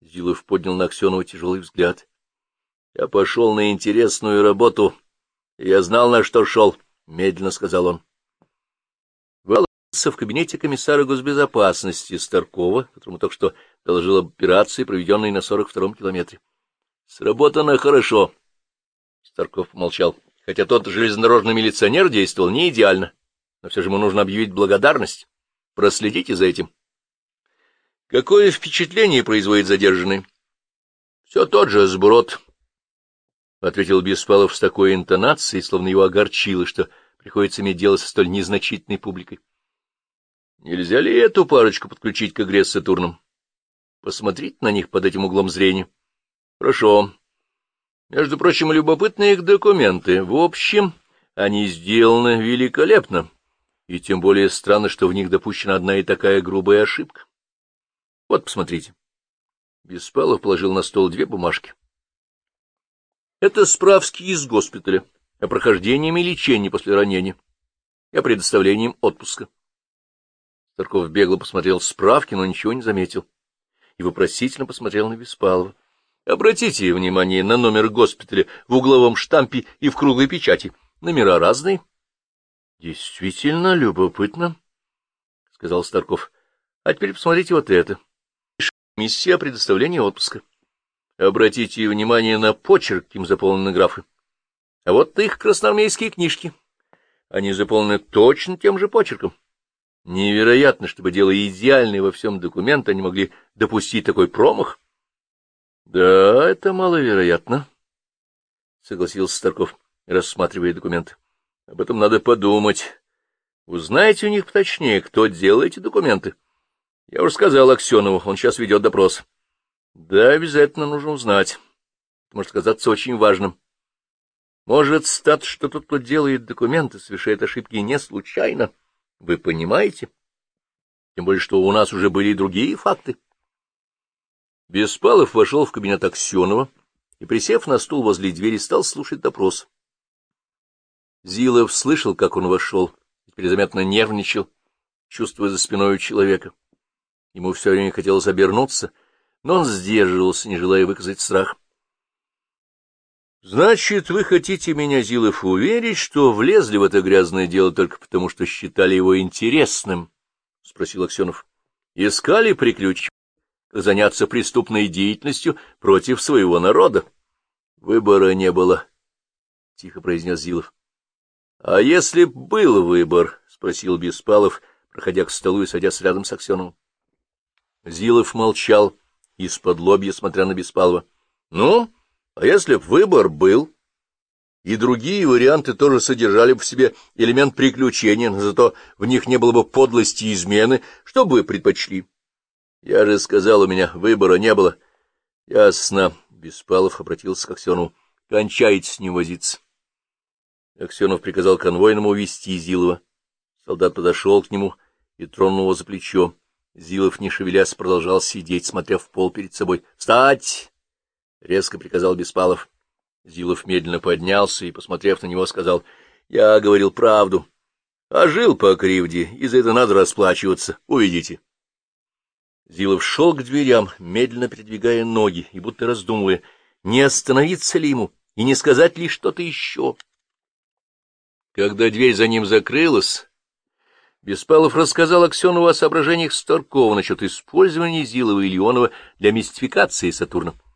Зилов поднял на Аксенова тяжелый взгляд. — Я пошел на интересную работу. Я знал, на что шел, — медленно сказал он. Валался в кабинете комиссара госбезопасности Старкова, которому только что доложил об операции, проведенной на 42-м километре. — Сработано хорошо. Старков помолчал. Хотя тот железнодорожный милиционер действовал не идеально, но все же ему нужно объявить благодарность. Проследите за этим. Какое впечатление производит задержанный? — Все тот же сброд, — ответил Беспалов с такой интонацией, словно его огорчило, что приходится иметь дело со столь незначительной публикой. — Нельзя ли эту парочку подключить к игре с Сатурном? Посмотрите на них под этим углом зрения. — Хорошо. Между прочим, любопытные их документы. В общем, они сделаны великолепно, и тем более странно, что в них допущена одна и такая грубая ошибка. Вот, посмотрите. Беспалов положил на стол две бумажки. Это справки из госпиталя о прохождении и лечении после ранения и о предоставлении им отпуска. Старков бегло посмотрел справки, но ничего не заметил, и вопросительно посмотрел на Беспалова. Обратите внимание на номер госпиталя в угловом штампе и в круглой печати. Номера разные. — Действительно любопытно, — сказал Старков. — А теперь посмотрите вот это. Миссия предоставления отпуска. Обратите внимание на почерк, им заполнены графы. А вот их красноармейские книжки. Они заполнены точно тем же почерком. Невероятно, чтобы делая идеальный во всем документ, они могли допустить такой промах. — Да, это маловероятно, — согласился Старков, рассматривая документы. — Об этом надо подумать. Узнайте у них поточнее, кто делает эти документы. — я уже сказал Аксенову, он сейчас ведет допрос. Да, обязательно нужно узнать. Это может казаться очень важным. Может стать, что тот, кто делает документы, совершает ошибки не случайно. Вы понимаете? Тем более, что у нас уже были и другие факты. Беспалов вошел в кабинет Аксенова и, присев на стул возле двери, стал слушать допрос. Зилов слышал, как он вошел, и перезаметно нервничал, чувствуя за спиной человека. Ему все время хотелось обернуться, но он сдерживался, не желая выказать страх. — Значит, вы хотите меня, Зилов, уверить, что влезли в это грязное дело только потому, что считали его интересным? — спросил Аксенов. — Искали приключения, как заняться преступной деятельностью против своего народа? — Выбора не было, — тихо произнес Зилов. — А если б был выбор? — спросил Беспалов, проходя к столу и садясь рядом с Аксеновым. Зилов молчал, из-под лобья смотря на Беспалова. — Ну, а если б выбор был? И другие варианты тоже содержали бы в себе элемент приключения, но зато в них не было бы подлости и измены. Что бы вы предпочли? Я же сказал, у меня выбора не было. — Ясно. Беспалов обратился к Аксенову. — Кончайте с ним возиться. Аксенов приказал конвойному увести Зилова. Солдат подошел к нему и тронул его за плечо. Зилов, не шевелясь, продолжал сидеть, смотря в пол перед собой. «Встать!» — резко приказал Беспалов. Зилов медленно поднялся и, посмотрев на него, сказал, «Я говорил правду. А жил по кривде, и за это надо расплачиваться. Увидите». Зилов шел к дверям, медленно передвигая ноги и будто раздумывая, не остановиться ли ему и не сказать ли что-то еще. Когда дверь за ним закрылась, Беспалов рассказал Аксенову о соображениях Старкова насчет использования Зилова и Леонова для мистификации Сатурна.